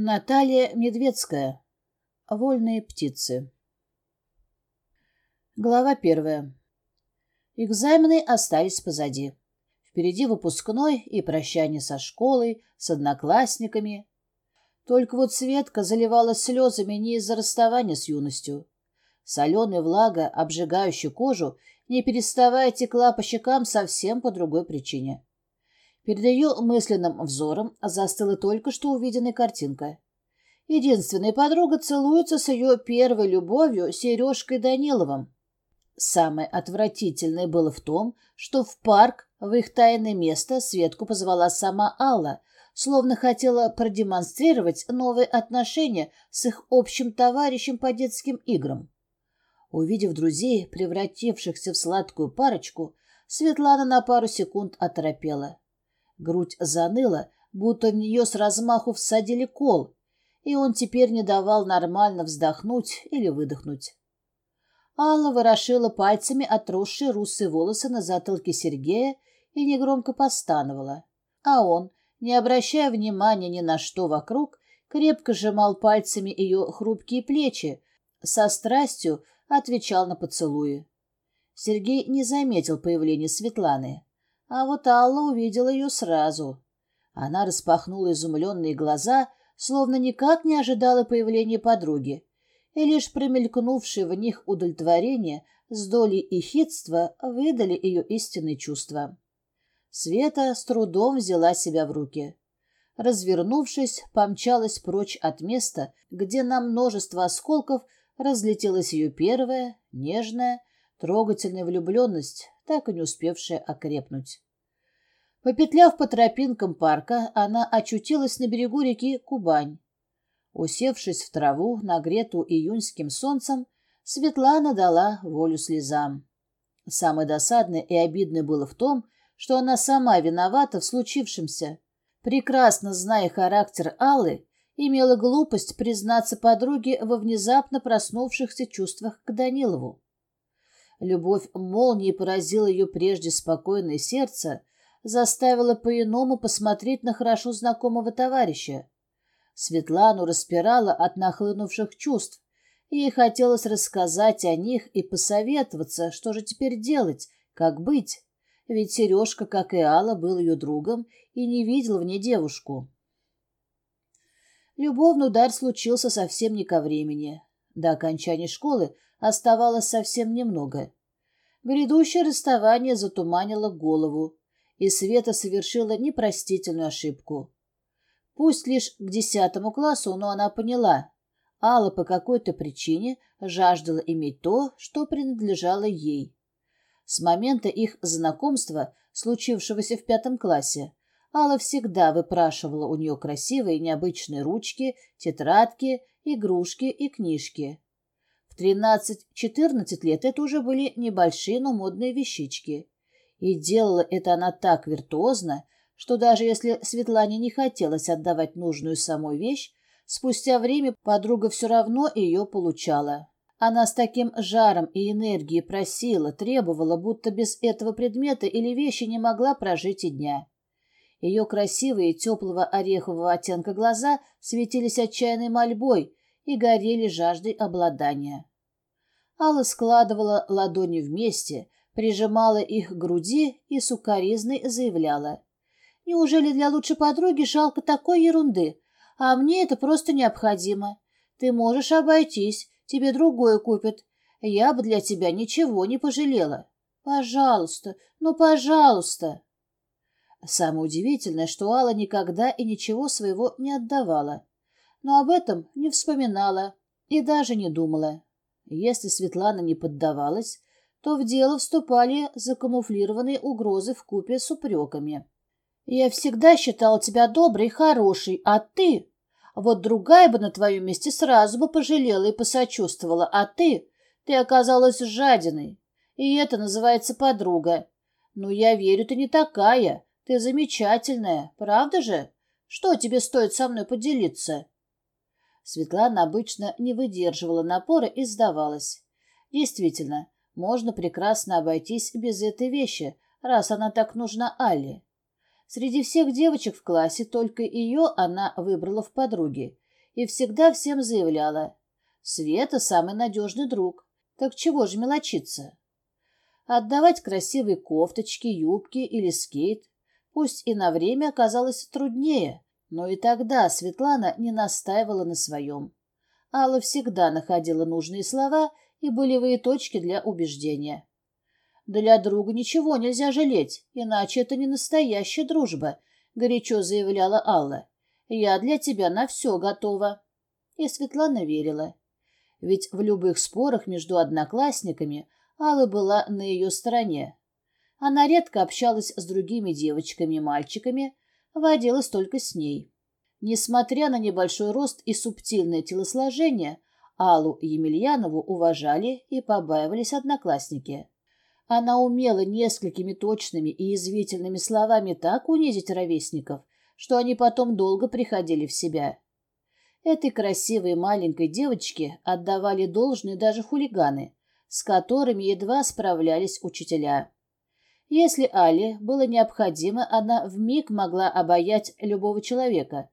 Наталья Медведская. Вольные птицы. Глава первая. Экзамены остались позади. Впереди выпускной и прощание со школой, с одноклассниками. Только вот Светка заливала слезами не из-за расставания с юностью. Соленая влага, обжигающая кожу, не переставая текла по щекам совсем по другой причине. Перед ее мысленным взором а застыла только что увиденная картинка. Единственная подруга целуется с ее первой любовью Сережкой Даниловым. Самое отвратительное было в том, что в парк, в их тайное место, Светку позвала сама Алла, словно хотела продемонстрировать новые отношения с их общим товарищем по детским играм. Увидев друзей, превратившихся в сладкую парочку, Светлана на пару секунд оторопела. Грудь заныла, будто в нее с размаху всадили кол, и он теперь не давал нормально вздохнуть или выдохнуть. Алла ворошила пальцами отросшие русые волосы на затылке Сергея и негромко постановала. А он, не обращая внимания ни на что вокруг, крепко сжимал пальцами ее хрупкие плечи, со страстью отвечал на поцелуи. Сергей не заметил появления Светланы. А вот Алла увидела ее сразу. Она распахнула изумленные глаза, словно никак не ожидала появления подруги, и лишь промелькнувшее в них удовлетворение с долей и хитства выдали ее истинные чувства. Света с трудом взяла себя в руки. Развернувшись, помчалась прочь от места, где на множество осколков разлетелась ее первая, нежная, трогательная влюбленность, так и не успевшая окрепнуть. Попетляв по тропинкам парка, она очутилась на берегу реки Кубань. Усевшись в траву, нагретую июньским солнцем, Светлана дала волю слезам. Самое досадное и обидное было в том, что она сама виновата в случившемся. Прекрасно зная характер Аллы, имела глупость признаться подруге во внезапно проснувшихся чувствах к Данилову. Любовь молнией поразила ее прежде спокойное сердце, заставила по-иному посмотреть на хорошо знакомого товарища. Светлану распирала от нахлынувших чувств. Ей хотелось рассказать о них и посоветоваться, что же теперь делать, как быть. Ведь Сережка, как и Алла, был ее другом и не видел в ней девушку. Любовный удар случился совсем не ко времени. До окончания школы оставалось совсем немного. Грядущее расставание затуманило голову, и Света совершила непростительную ошибку. Пусть лишь к десятому классу, но она поняла. Алла по какой-то причине жаждала иметь то, что принадлежало ей. С момента их знакомства, случившегося в пятом классе, Алла всегда выпрашивала у нее красивые необычные ручки, тетрадки, игрушки и книжки. 13-14 лет это уже были небольшие, но модные вещички. И делала это она так виртуозно, что даже если Светлане не хотелось отдавать нужную самой вещь, спустя время подруга все равно ее получала. Она с таким жаром и энергией просила, требовала, будто без этого предмета или вещи не могла прожить и дня. Ее красивые теплого орехового оттенка глаза светились отчаянной мольбой и горели жаждой обладания. Алла складывала ладони вместе, прижимала их к груди и сукоризной заявляла. «Неужели для лучшей подруги жалко такой ерунды? А мне это просто необходимо. Ты можешь обойтись, тебе другое купят. Я бы для тебя ничего не пожалела. Пожалуйста, ну пожалуйста!» Самое удивительное, что Алла никогда и ничего своего не отдавала, но об этом не вспоминала и даже не думала. Если Светлана не поддавалась, то в дело вступали закамуфлированные угрозы в купе с упреками. «Я всегда считал тебя доброй и хорошей, а ты...» Вот другая бы на твоем месте сразу бы пожалела и посочувствовала, а ты... Ты оказалась жадиной. И это называется подруга. Ну, я верю, ты не такая. Ты замечательная, правда же? Что тебе стоит со мной поделиться?» Светлана обычно не выдерживала напора и сдавалась. Действительно, можно прекрасно обойтись без этой вещи, раз она так нужна Али. Среди всех девочек в классе только ее она выбрала в подруги и всегда всем заявляла «Света – самый надежный друг, так чего же мелочиться?» Отдавать красивые кофточки, юбки или скейт, пусть и на время оказалось труднее – но и тогда Светлана не настаивала на своем. Алла всегда находила нужные слова и болевые точки для убеждения. «Для друга ничего нельзя жалеть, иначе это не настоящая дружба», — горячо заявляла Алла. «Я для тебя на все готова». И Светлана верила. Ведь в любых спорах между одноклассниками Алла была на ее стороне. Она редко общалась с другими девочками и мальчиками, водилась только с ней. Несмотря на небольшой рост и субтильное телосложение, Аллу Емельянову уважали и побаивались одноклассники. Она умела несколькими точными и извительными словами так унизить ровесников, что они потом долго приходили в себя. Этой красивой маленькой девочке отдавали должные даже хулиганы, с которыми едва справлялись учителя. Если Али было необходимо, она вмиг могла обаять любого человека,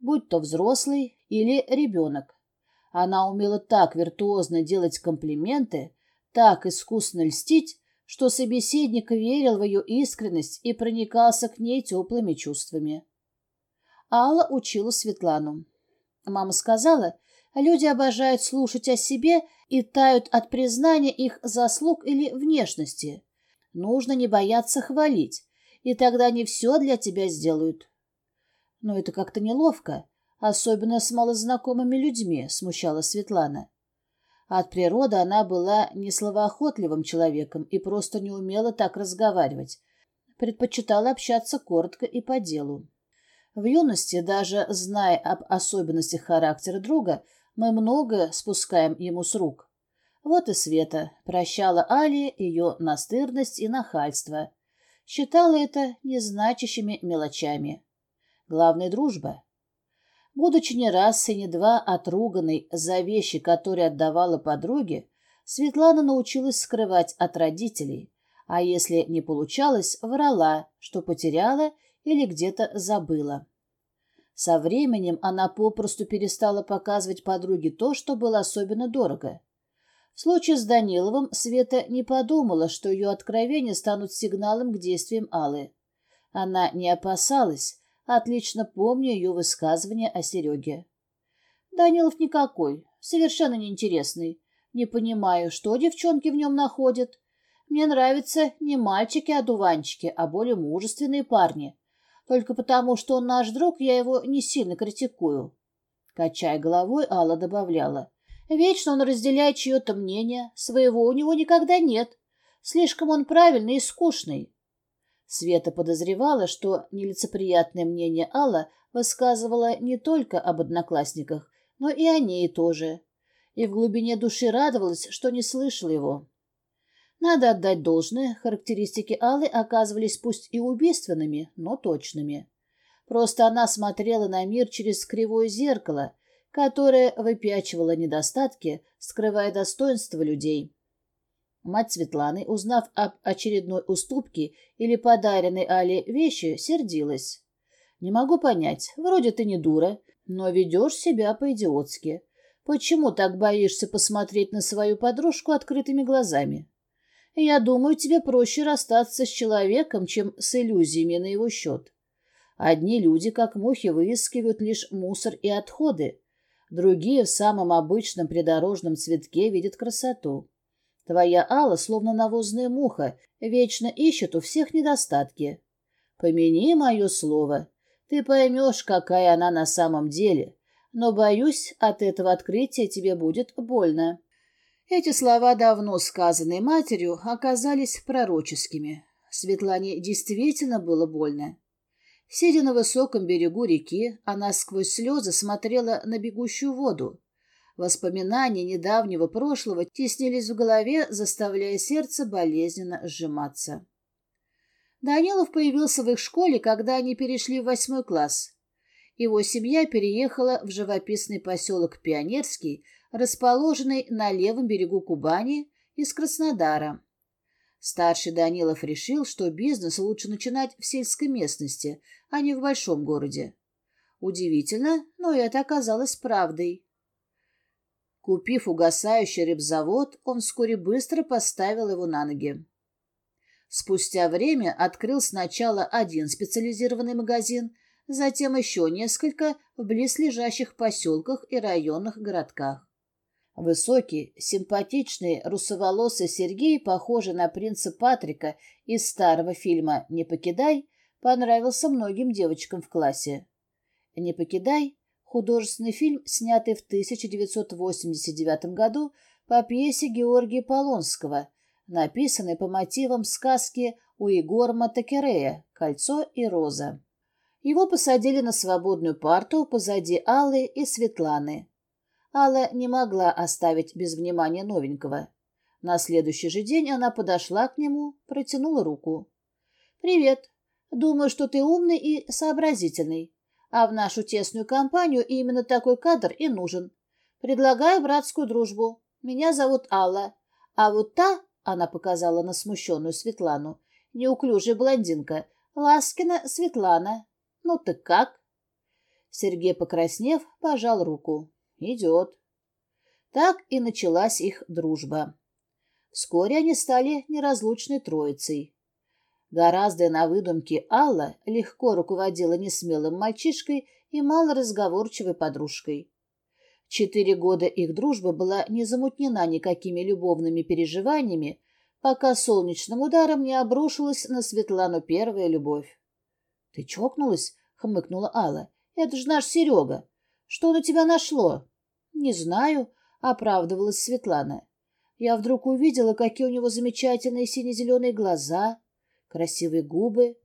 будь то взрослый или ребенок. Она умела так виртуозно делать комплименты, так искусно льстить, что собеседник верил в ее искренность и проникался к ней теплыми чувствами. Алла учила Светлану. Мама сказала, люди обожают слушать о себе и тают от признания их заслуг или внешности – Нужно не бояться хвалить, и тогда они все для тебя сделают. Но это как-то неловко, особенно с малознакомыми людьми, смущала Светлана. От природы она была не словоохотливым человеком и просто не умела так разговаривать. Предпочитала общаться коротко и по делу. В юности, даже зная об особенностях характера друга, мы много спускаем ему с рук. Вот и Света прощала Али ее настырность и нахальство. Считала это незначащими мелочами. Главная дружба. Будучи не раз и не два отруганной за вещи, которые отдавала подруге, Светлана научилась скрывать от родителей, а если не получалось, врала, что потеряла или где-то забыла. Со временем она попросту перестала показывать подруге то, что было особенно дорого — в случае с Даниловым Света не подумала, что ее откровения станут сигналом к действиям Аллы. Она не опасалась, отлично помню ее высказывание о Сереге. «Данилов никакой, совершенно неинтересный. Не понимаю, что девчонки в нем находят. Мне нравятся не мальчики, а дуванчики, а более мужественные парни. Только потому, что он наш друг, я его не сильно критикую». Качая головой, Алла добавляла. Вечно он разделяет чье-то мнение, своего у него никогда нет. Слишком он правильный и скучный. Света подозревала, что нелицеприятное мнение Алла высказывала не только об одноклассниках, но и о ней тоже. И в глубине души радовалась, что не слышала его. Надо отдать должное, характеристики Аллы оказывались пусть и убийственными, но точными. Просто она смотрела на мир через кривое зеркало, которая выпячивала недостатки, скрывая достоинства людей. Мать Светланы, узнав об очередной уступке или подаренной Але вещи, сердилась. «Не могу понять, вроде ты не дура, но ведешь себя по-идиотски. Почему так боишься посмотреть на свою подружку открытыми глазами? Я думаю, тебе проще расстаться с человеком, чем с иллюзиями на его счет. Одни люди, как мухи, выискивают лишь мусор и отходы, Другие в самом обычном придорожном цветке видят красоту. Твоя Алла словно навозная муха, вечно ищет у всех недостатки. Помяни мое слово. Ты поймешь, какая она на самом деле. Но, боюсь, от этого открытия тебе будет больно. Эти слова, давно сказанные матерью, оказались пророческими. Светлане действительно было больно. Сидя на высоком берегу реки, она сквозь слезы смотрела на бегущую воду. Воспоминания недавнего прошлого теснились в голове, заставляя сердце болезненно сжиматься. Данилов появился в их школе, когда они перешли в восьмой класс. Его семья переехала в живописный поселок Пионерский, расположенный на левом берегу Кубани из Краснодара. Старший Данилов решил, что бизнес лучше начинать в сельской местности, а не в большом городе. Удивительно, но это оказалось правдой. Купив угасающий рыбзавод, он вскоре быстро поставил его на ноги. Спустя время открыл сначала один специализированный магазин, затем еще несколько в близлежащих поселках и районных городках. Высокий, симпатичный, русоволосый Сергей, похожий на принца Патрика из старого фильма «Не покидай», понравился многим девочкам в классе. «Не покидай» — художественный фильм, снятый в 1989 году по пьесе Георгия Полонского, написанный по мотивам сказки у Егорма Токерея «Кольцо и роза». Его посадили на свободную парту позади Аллы и Светланы. Алла не могла оставить без внимания новенького. На следующий же день она подошла к нему, протянула руку. «Привет. Думаю, что ты умный и сообразительный. А в нашу тесную компанию именно такой кадр и нужен. Предлагаю братскую дружбу. Меня зовут Алла. А вот та, — она показала на смущенную Светлану, — неуклюжая блондинка, Ласкина Светлана. Ну ты как?» Сергей, покраснев, пожал руку. «Идет». Так и началась их дружба. Вскоре они стали неразлучной троицей. Гораздо на выдумке Алла легко руководила несмелым мальчишкой и малоразговорчивой подружкой. Четыре года их дружба была не замутнена никакими любовными переживаниями, пока солнечным ударом не обрушилась на Светлану первая любовь. — Ты чокнулась? — хмыкнула Алла. — Это же наш Серега. Что на тебя нашло? «Не знаю», — оправдывалась Светлана. Я вдруг увидела, какие у него замечательные сине-зеленые глаза, красивые губы.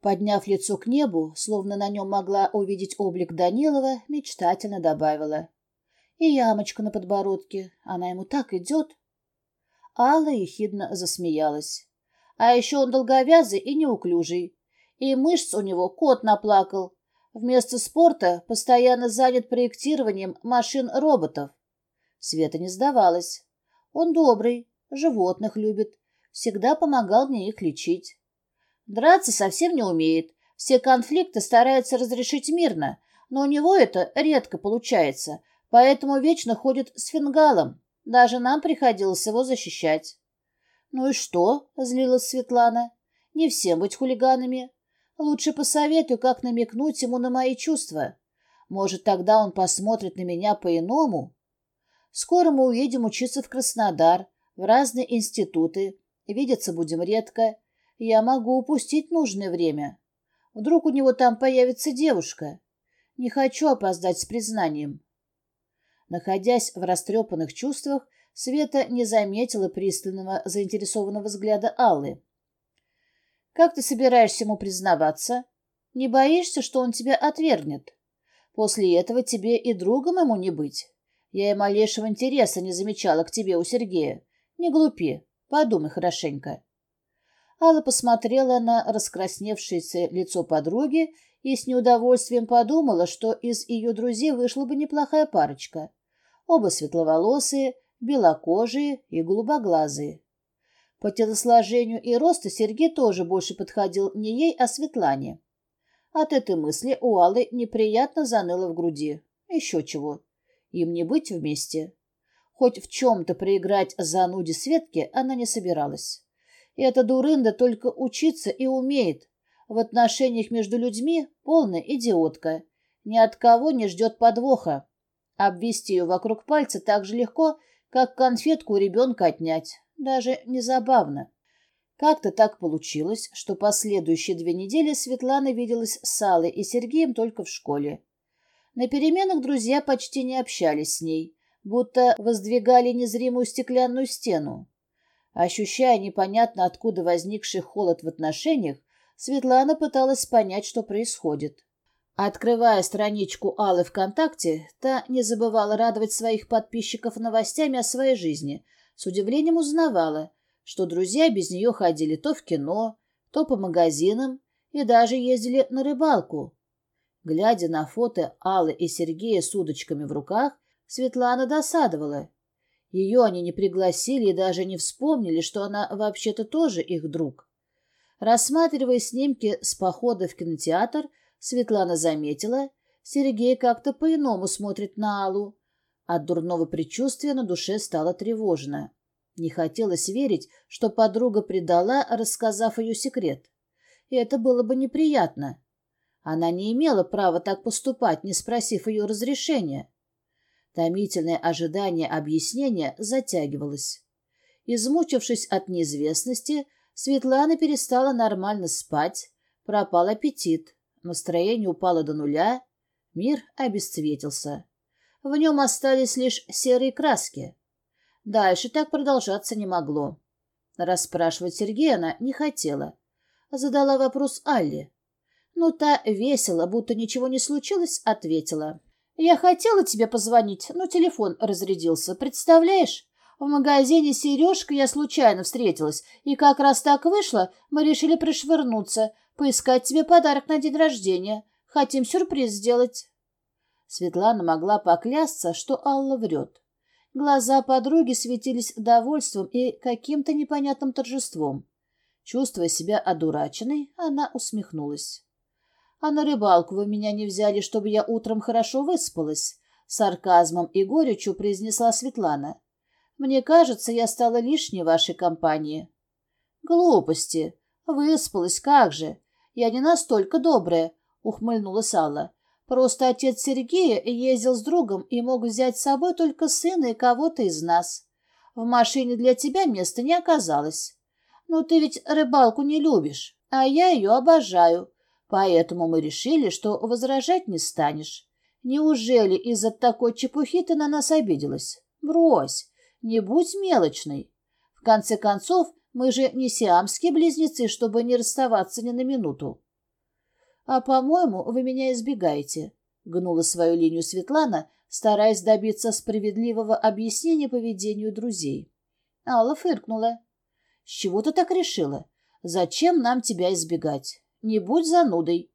Подняв лицо к небу, словно на нем могла увидеть облик Данилова, мечтательно добавила. И ямочка на подбородке, она ему так идет. Алла ехидно засмеялась. А еще он долговязый и неуклюжий. И мышц у него кот наплакал. Вместо спорта постоянно занят проектированием машин роботов. Света не сдавалась. Он добрый, животных любит, всегда помогал мне их лечить. Драться совсем не умеет, все конфликты старается разрешить мирно, но у него это редко получается, поэтому вечно ходит с фингалом. Даже нам приходилось его защищать. «Ну и что?» — злилась Светлана. «Не всем быть хулиганами. Лучше посоветую как намекнуть ему на мои чувства. Может, тогда он посмотрит на меня по-иному? Скоро мы уедем учиться в Краснодар, в разные институты. Видеться будем редко. Я могу упустить нужное время. Вдруг у него там появится девушка. Не хочу опоздать с признанием. Находясь в растрепанных чувствах, Света не заметила пристального заинтересованного взгляда Аллы. Как ты собираешься ему признаваться? Не боишься, что он тебя отвергнет? После этого тебе и другом ему не быть. Я и малейшего интереса не замечала к тебе у Сергея. Не глупи, подумай хорошенько». Алла посмотрела на раскрасневшееся лицо подруги и с неудовольствием подумала, что из ее друзей вышла бы неплохая парочка. Оба светловолосые, белокожие и голубоглазые. По телосложению и росту Сергей тоже больше подходил не ей, а Светлане. От этой мысли у Аллы неприятно заныло в груди. Еще чего. Им не быть вместе. Хоть в чем-то проиграть зануде Светке она не собиралась. И эта дурында только учиться и умеет. В отношениях между людьми полная идиотка. Ни от кого не ждет подвоха. Обвести ее вокруг пальца так же легко, как конфетку у ребенка отнять даже не забавно. Как-то так получилось, что последующие две недели Светлана виделась с Аллой и Сергеем только в школе. На переменах друзья почти не общались с ней, будто воздвигали незримую стеклянную стену. Ощущая непонятно откуда возникший холод в отношениях, Светлана пыталась понять, что происходит. Открывая страничку Аллы ВКонтакте, та не забывала радовать своих подписчиков новостями о своей жизни – с удивлением узнавала, что друзья без нее ходили то в кино, то по магазинам и даже ездили на рыбалку. Глядя на фото Аллы и Сергея с удочками в руках, Светлана досадовала. Ее они не пригласили и даже не вспомнили, что она вообще-то тоже их друг. Рассматривая снимки с похода в кинотеатр, Светлана заметила, Сергей как-то по-иному смотрит на Аллу, от дурного предчувствия на душе стало тревожно. Не хотелось верить, что подруга предала, рассказав ее секрет. И это было бы неприятно. Она не имела права так поступать, не спросив ее разрешения. Томительное ожидание объяснения затягивалось. Измучившись от неизвестности, Светлана перестала нормально спать, пропал аппетит, настроение упало до нуля, мир обесцветился. В нем остались лишь серые краски. Дальше так продолжаться не могло. Расспрашивать Сергея она не хотела. Задала вопрос Алле. Но та весело, будто ничего не случилось, ответила. «Я хотела тебе позвонить, но телефон разрядился. Представляешь? В магазине «Сережка» я случайно встретилась, и как раз так вышло, мы решили пришвырнуться, поискать тебе подарок на день рождения. Хотим сюрприз сделать». Светлана могла поклясться, что Алла врет. Глаза подруги светились довольством и каким-то непонятным торжеством. Чувствуя себя одураченной, она усмехнулась. «А на рыбалку вы меня не взяли, чтобы я утром хорошо выспалась», — сарказмом и горечью произнесла Светлана. «Мне кажется, я стала лишней вашей компании». «Глупости! Выспалась, как же! Я не настолько добрая!» — ухмыльнулась Алла. Просто отец Сергея ездил с другом и мог взять с собой только сына и кого-то из нас. В машине для тебя места не оказалось. Но ты ведь рыбалку не любишь, а я ее обожаю. Поэтому мы решили, что возражать не станешь. Неужели из-за такой чепухи ты на нас обиделась? Брось, не будь мелочной. В конце концов, мы же не сиамские близнецы, чтобы не расставаться ни на минуту. А, по-моему, вы меня избегаете», — гнула свою линию Светлана, стараясь добиться справедливого объяснения поведению друзей. Алла фыркнула. «С чего ты так решила? Зачем нам тебя избегать? Не будь занудой».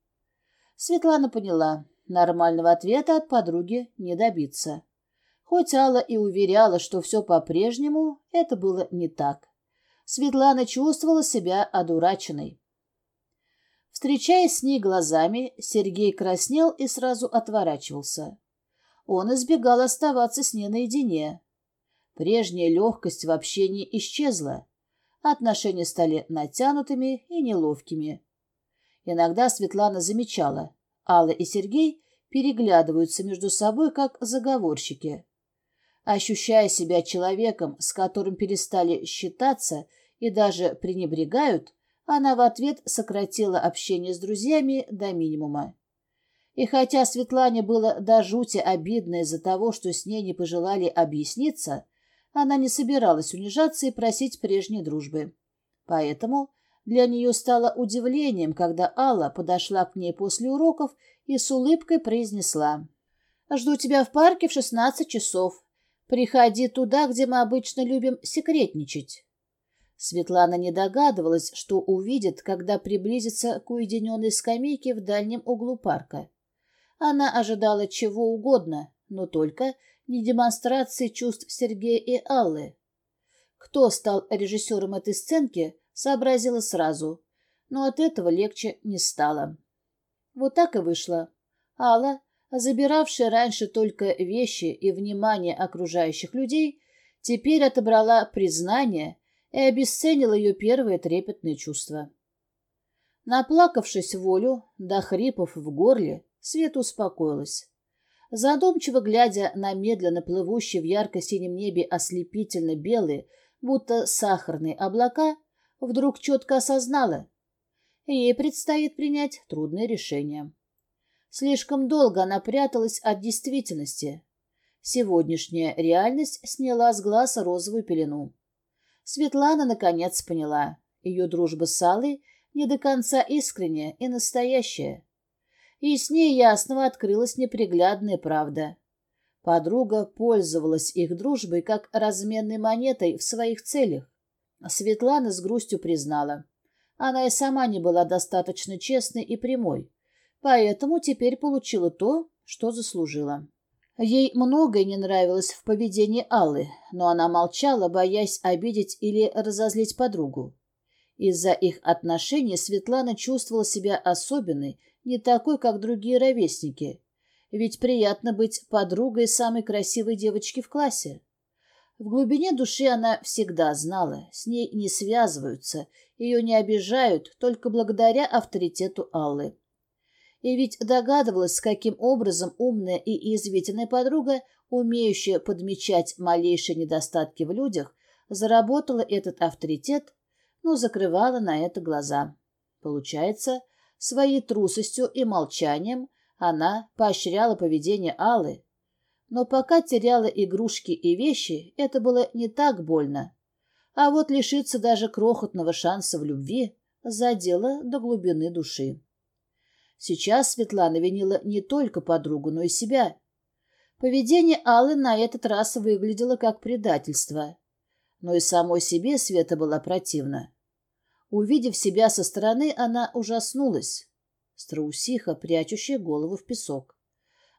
Светлана поняла, нормального ответа от подруги не добиться. Хоть Алла и уверяла, что все по-прежнему, это было не так. Светлана чувствовала себя одураченной. Встречаясь с ней глазами, Сергей краснел и сразу отворачивался. Он избегал оставаться с ней наедине. Прежняя легкость в общении исчезла. Отношения стали натянутыми и неловкими. Иногда Светлана замечала, Алла и Сергей переглядываются между собой, как заговорщики. Ощущая себя человеком, с которым перестали считаться и даже пренебрегают, она в ответ сократила общение с друзьями до минимума. И хотя Светлане было до жути обидно из-за того, что с ней не пожелали объясниться, она не собиралась унижаться и просить прежней дружбы. Поэтому для нее стало удивлением, когда Алла подошла к ней после уроков и с улыбкой произнесла. «Жду тебя в парке в шестнадцать часов. Приходи туда, где мы обычно любим секретничать». Светлана не догадывалась, что увидит, когда приблизится к уединенной скамейке в дальнем углу парка. Она ожидала чего угодно, но только не демонстрации чувств Сергея и Аллы. Кто стал режиссером этой сценки, сообразила сразу, но от этого легче не стало. Вот так и вышло. Алла, забиравшая раньше только вещи и внимание окружающих людей, теперь отобрала признание и обесценила ее первое трепетное чувство. Наплакавшись волю, до хрипов в горле, Света успокоилась. Задумчиво глядя на медленно плывущие в ярко-синем небе ослепительно белые, будто сахарные облака, вдруг четко осознала. Ей предстоит принять трудное решение. Слишком долго она пряталась от действительности. Сегодняшняя реальность сняла с глаз розовую пелену. Светлана наконец поняла. Ее дружба с Аллой не до конца искренняя и настоящая. И с ней ясного открылась неприглядная правда. Подруга пользовалась их дружбой как разменной монетой в своих целях. Светлана с грустью признала. Она и сама не была достаточно честной и прямой, поэтому теперь получила то, что заслужила. Ей многое не нравилось в поведении Аллы, но она молчала, боясь обидеть или разозлить подругу. Из-за их отношений Светлана чувствовала себя особенной, не такой, как другие ровесники. Ведь приятно быть подругой самой красивой девочки в классе. В глубине души она всегда знала, с ней не связываются, ее не обижают только благодаря авторитету Аллы. И ведь догадывалась, каким образом умная и извительная подруга, умеющая подмечать малейшие недостатки в людях, заработала этот авторитет, но закрывала на это глаза. Получается, своей трусостью и молчанием она поощряла поведение Аллы. Но пока теряла игрушки и вещи, это было не так больно. А вот лишиться даже крохотного шанса в любви задело до глубины души. Сейчас Светлана винила не только подругу, но и себя. Поведение Аллы на этот раз выглядело как предательство. Но и самой себе Света была противна. Увидев себя со стороны, она ужаснулась. Страусиха, прячущая голову в песок.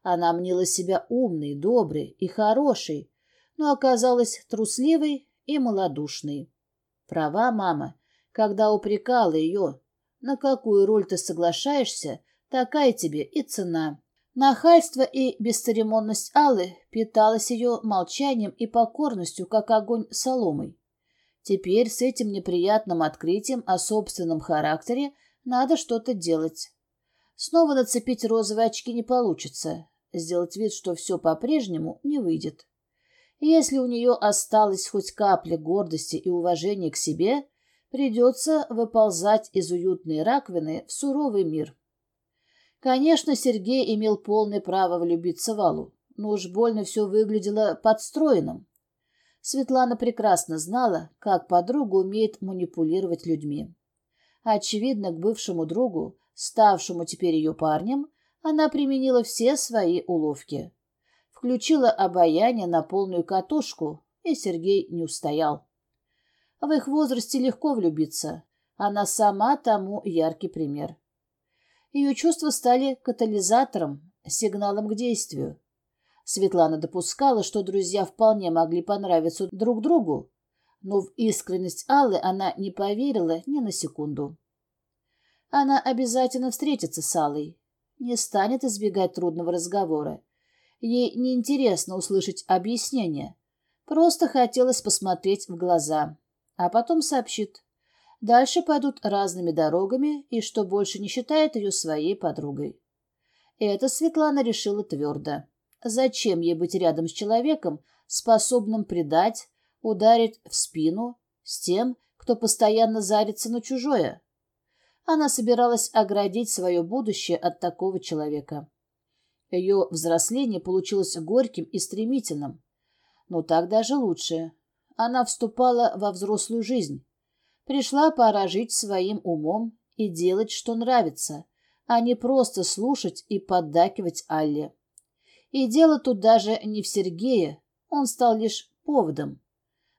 Она мнила себя умной, доброй и хорошей, но оказалась трусливой и малодушной. Права мама, когда упрекала ее, на какую роль ты соглашаешься, такая тебе и цена. Нахальство и бесцеремонность Аллы питалась ее молчанием и покорностью, как огонь соломой. Теперь с этим неприятным открытием о собственном характере надо что-то делать. Снова нацепить розовые очки не получится. Сделать вид, что все по-прежнему, не выйдет. Если у нее осталась хоть капля гордости и уважения к себе, придется выползать из уютной раковины в суровый мир. Конечно, Сергей имел полное право влюбиться в Аллу, но уж больно все выглядело подстроенным. Светлана прекрасно знала, как подруга умеет манипулировать людьми. Очевидно, к бывшему другу, ставшему теперь ее парнем, она применила все свои уловки. Включила обаяние на полную катушку, и Сергей не устоял. В их возрасте легко влюбиться. Она сама тому яркий пример. Ее чувства стали катализатором, сигналом к действию. Светлана допускала, что друзья вполне могли понравиться друг другу, но в искренность Аллы она не поверила ни на секунду. Она обязательно встретится с Аллой, не станет избегать трудного разговора. Ей неинтересно услышать объяснение, просто хотелось посмотреть в глаза, а потом сообщит. Дальше пойдут разными дорогами, и что больше не считает ее своей подругой. Это Светлана решила твердо. Зачем ей быть рядом с человеком, способным предать, ударить в спину, с тем, кто постоянно зарится на чужое? Она собиралась оградить свое будущее от такого человека. Ее взросление получилось горьким и стремительным. Но так даже лучше. Она вступала во взрослую жизнь. Пришла пора жить своим умом и делать, что нравится, а не просто слушать и поддакивать Алле. И дело тут даже не в Сергее, он стал лишь поводом.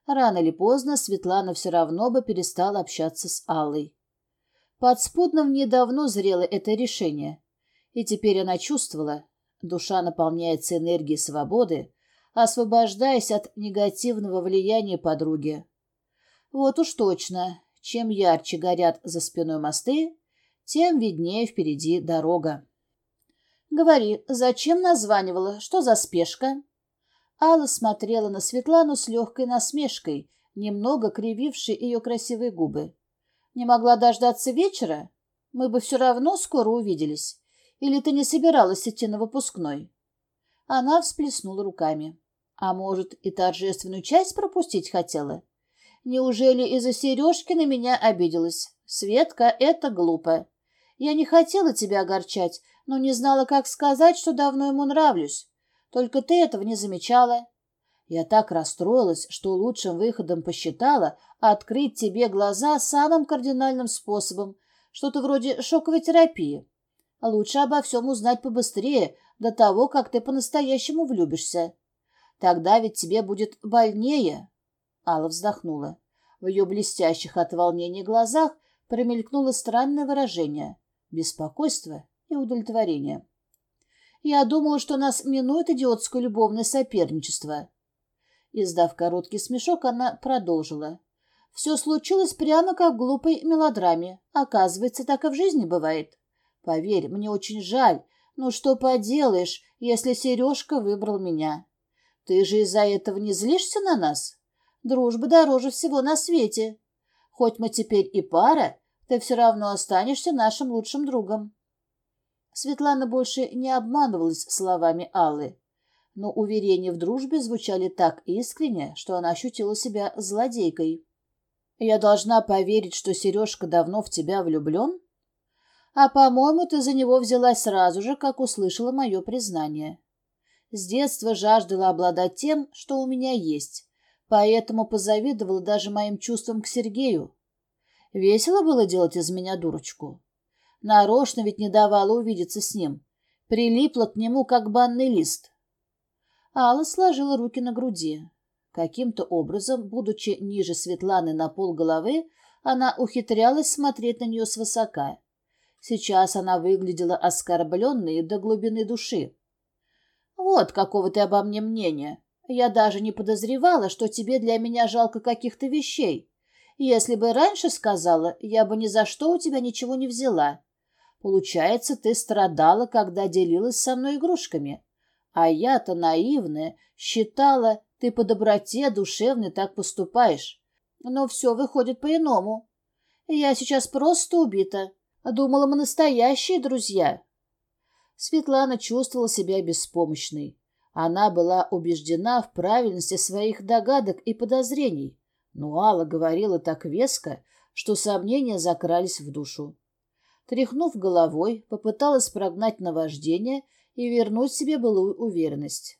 Рано или поздно Светлана все равно бы перестала общаться с Аллой. Подспудно в ней давно зрело это решение, и теперь она чувствовала, душа наполняется энергией свободы, освобождаясь от негативного влияния подруги. Вот уж точно, чем ярче горят за спиной мосты, тем виднее впереди дорога. «Говори, зачем названивала? Что за спешка?» Алла смотрела на Светлану с легкой насмешкой, немного кривившей ее красивые губы. «Не могла дождаться вечера? Мы бы все равно скоро увиделись. Или ты не собиралась идти на выпускной?» Она всплеснула руками. «А может, и торжественную часть пропустить хотела?» Неужели из-за Сережки на меня обиделась? Светка, это глупо. Я не хотела тебя огорчать, но не знала, как сказать, что давно ему нравлюсь. Только ты этого не замечала. Я так расстроилась, что лучшим выходом посчитала открыть тебе глаза самым кардинальным способом, что-то вроде шоковой терапии. Лучше обо всем узнать побыстрее, до того, как ты по-настоящему влюбишься. Тогда ведь тебе будет больнее, Алла вздохнула. В ее блестящих от волнения глазах промелькнуло странное выражение — беспокойство и удовлетворение. «Я думала, что нас минует идиотское любовное соперничество». Издав короткий смешок, она продолжила. «Все случилось прямо как в глупой мелодраме. Оказывается, так и в жизни бывает. Поверь, мне очень жаль, но что поделаешь, если Сережка выбрал меня? Ты же из-за этого не злишься на нас?» Дружба дороже всего на свете. Хоть мы теперь и пара, ты все равно останешься нашим лучшим другом. Светлана больше не обманывалась словами Аллы, но уверения в дружбе звучали так искренне, что она ощутила себя злодейкой. «Я должна поверить, что Сережка давно в тебя влюблен? А, по-моему, ты за него взялась сразу же, как услышала мое признание. С детства жаждала обладать тем, что у меня есть, поэтому позавидовала даже моим чувствам к Сергею. Весело было делать из меня дурочку. Нарочно ведь не давала увидеться с ним. Прилипла к нему, как банный лист. Алла сложила руки на груди. Каким-то образом, будучи ниже Светланы на пол головы, она ухитрялась смотреть на нее свысока. Сейчас она выглядела оскорбленной до глубины души. «Вот какого ты обо мне мнения!» Я даже не подозревала, что тебе для меня жалко каких-то вещей. Если бы раньше сказала, я бы ни за что у тебя ничего не взяла. Получается, ты страдала, когда делилась со мной игрушками. А я-то наивная, считала, ты по доброте душевной так поступаешь. Но все выходит по-иному. Я сейчас просто убита. Думала, мы настоящие друзья. Светлана чувствовала себя беспомощной. Она была убеждена в правильности своих догадок и подозрений, но Алла говорила так веско, что сомнения закрались в душу. Тряхнув головой, попыталась прогнать наваждение и вернуть себе былую уверенность.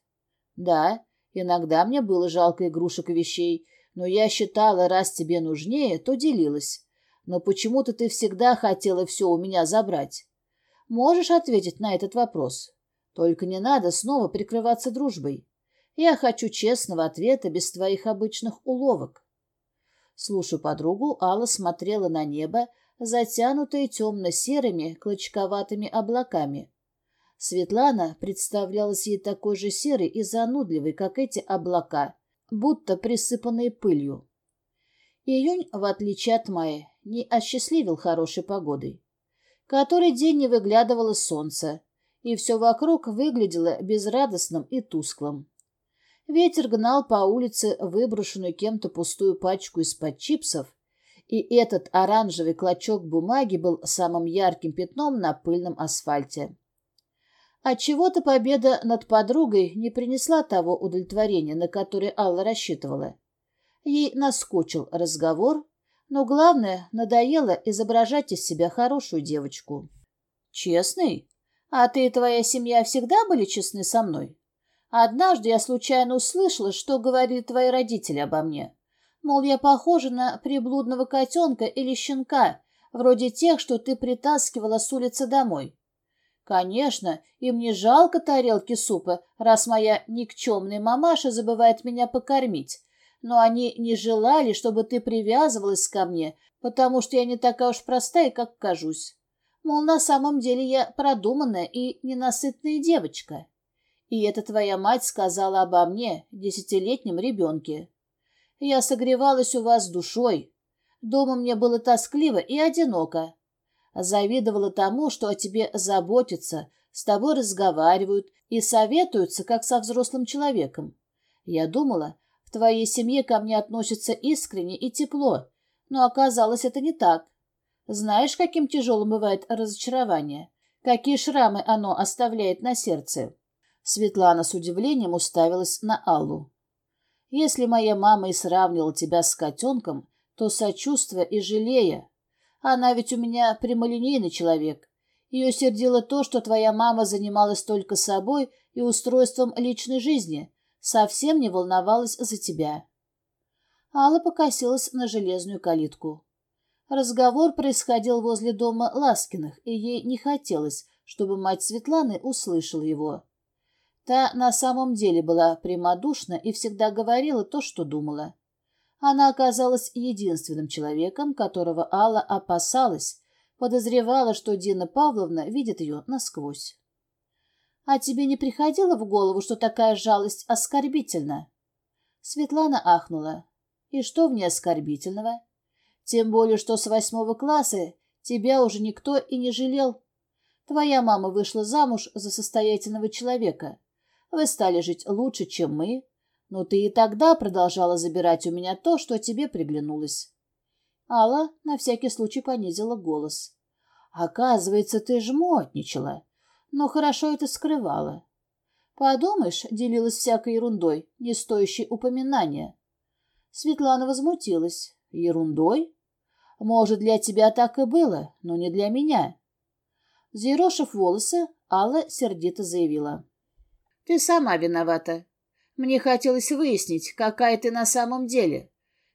«Да, иногда мне было жалко игрушек и вещей, но я считала, раз тебе нужнее, то делилась. Но почему-то ты всегда хотела все у меня забрать. Можешь ответить на этот вопрос?» Только не надо снова прикрываться дружбой. Я хочу честного ответа без твоих обычных уловок. Слушая подругу, Алла смотрела на небо, затянутое темно-серыми клочковатыми облаками. Светлана представлялась ей такой же серой и занудливой, как эти облака, будто присыпанные пылью. Июнь, в отличие от мая, не осчастливил хорошей погодой. Который день не выглядывало солнце, и все вокруг выглядело безрадостным и тусклым. Ветер гнал по улице выброшенную кем-то пустую пачку из-под чипсов, и этот оранжевый клочок бумаги был самым ярким пятном на пыльном асфальте. А чего то победа над подругой не принесла того удовлетворения, на которое Алла рассчитывала. Ей наскучил разговор, но главное, надоело изображать из себя хорошую девочку. «Честный?» А ты и твоя семья всегда были честны со мной? Однажды я случайно услышала, что говорили твои родители обо мне. Мол, я похожа на приблудного котенка или щенка, вроде тех, что ты притаскивала с улицы домой. Конечно, им не жалко тарелки супа, раз моя никчемная мамаша забывает меня покормить. Но они не желали, мол, на самом деле я продуманная и ненасытная девочка. И это твоя мать сказала обо мне, десятилетнем ребенке. Я согревалась у вас душой. Дома мне было тоскливо и одиноко. Завидовала тому, что о тебе заботятся, с тобой разговаривают и советуются, как со взрослым человеком. Я думала, в твоей семье ко мне относятся искренне и тепло, но оказалось это не так. Знаешь, каким тяжелым бывает разочарование? Какие шрамы оно оставляет на сердце?» Светлана с удивлением уставилась на Аллу. «Если моя мама и сравнила тебя с котенком, то сочувствуя и жалея. Она ведь у меня прямолинейный человек. Ее сердило то, что твоя мама занималась только собой и устройством личной жизни, совсем не волновалась за тебя». Алла покосилась на железную калитку. Разговор происходил возле дома Ласкиных, и ей не хотелось, чтобы мать Светланы услышала его. Та на самом деле была прямодушна и всегда говорила то, что думала. Она оказалась единственным человеком, которого Алла опасалась, подозревала, что Дина Павловна видит ее насквозь. «А тебе не приходило в голову, что такая жалость оскорбительна?» Светлана ахнула. «И что в ней оскорбительного?» Тем более, что с восьмого класса тебя уже никто и не жалел. Твоя мама вышла замуж за состоятельного человека. Вы стали жить лучше, чем мы, но ты и тогда продолжала забирать у меня то, что тебе приглянулось. Алла на всякий случай понизила голос. Оказывается, ты жмотничала, но хорошо это скрывала. Подумаешь, делилась всякой ерундой, не стоящей упоминания. Светлана возмутилась. Ерундой? Может, для тебя так и было, но не для меня. Зерошив волосы, Алла сердито заявила. Ты сама виновата. Мне хотелось выяснить, какая ты на самом деле.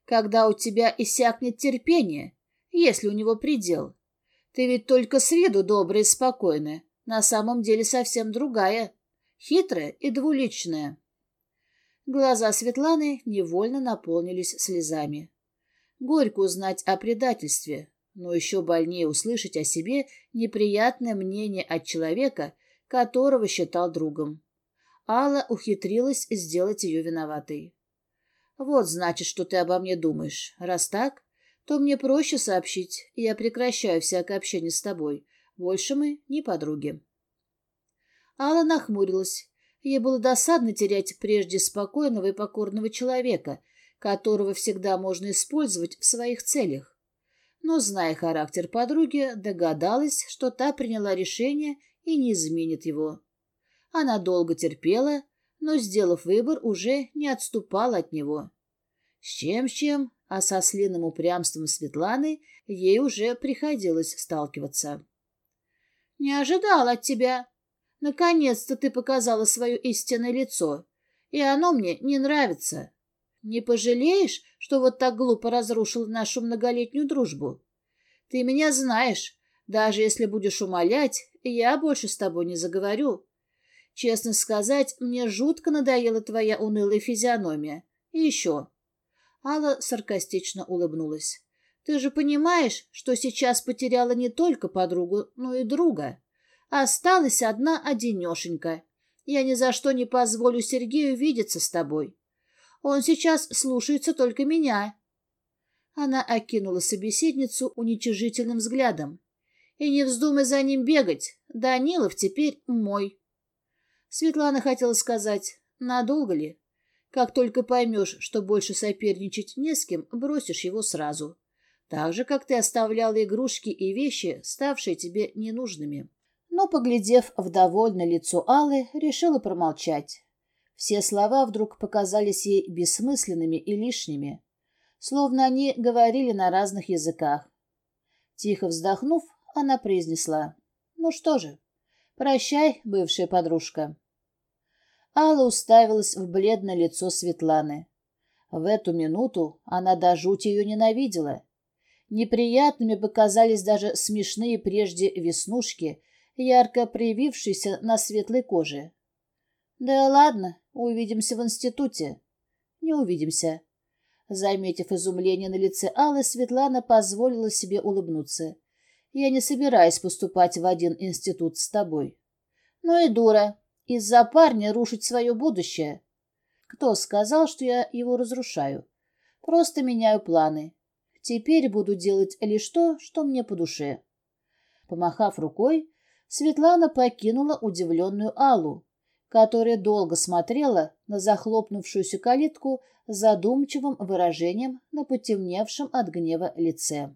Когда у тебя иссякнет терпение, если у него предел. Ты ведь только с виду добрая и спокойная, на самом деле совсем другая, хитрая и двуличная. Глаза Светланы невольно наполнились слезами. Горько узнать о предательстве, но еще больнее услышать о себе неприятное мнение от человека, которого считал другом. Алла ухитрилась сделать ее виноватой. «Вот, значит, что ты обо мне думаешь. Раз так, то мне проще сообщить, и я прекращаю всякое общение с тобой. Больше мы не подруги». Алла нахмурилась. Ей было досадно терять прежде спокойного и покорного человека, которого всегда можно использовать в своих целях. Но, зная характер подруги, догадалась, что та приняла решение и не изменит его. Она долго терпела, но, сделав выбор, уже не отступала от него. С чем-чем, а со слиным упрямством Светланы ей уже приходилось сталкиваться. «Не ожидала от тебя. Наконец-то ты показала свое истинное лицо, и оно мне не нравится», не пожалеешь, что вот так глупо разрушил нашу многолетнюю дружбу? Ты меня знаешь. Даже если будешь умолять, я больше с тобой не заговорю. Честно сказать, мне жутко надоела твоя унылая физиономия. И еще. Алла саркастично улыбнулась. Ты же понимаешь, что сейчас потеряла не только подругу, но и друга. Осталась одна одинешенька. Я ни за что не позволю Сергею видеться с тобой. Он сейчас слушается только меня. Она окинула собеседницу уничижительным взглядом. И не вздумай за ним бегать. Данилов теперь мой. Светлана хотела сказать, надолго ли? Как только поймешь, что больше соперничать не с кем, бросишь его сразу. Так же, как ты оставляла игрушки и вещи, ставшие тебе ненужными но, поглядев в довольное Все слова вдруг показались ей бессмысленными и лишними, словно они говорили на разных языках. Тихо вздохнув, она произнесла. «Ну что же, прощай, бывшая подружка». Алла уставилась в бледное лицо Светланы. В эту минуту она до жути ее ненавидела. Неприятными показались даже смешные прежде веснушки, ярко проявившиеся на светлой коже. Да ладно, увидимся в институте. Не увидимся. Заметив изумление на лице Аллы, Светлана позволила себе улыбнуться. Я не собираюсь поступать в один институт с тобой. Ну и дура. Из-за парня рушить свое будущее. Кто сказал, что я его разрушаю? Просто меняю планы. Теперь буду делать лишь то, что мне по душе. Помахав рукой, Светлана покинула удивленную Аллу, которая долго смотрела на захлопнувшуюся калитку задумчивым выражением на потемневшем от гнева лице.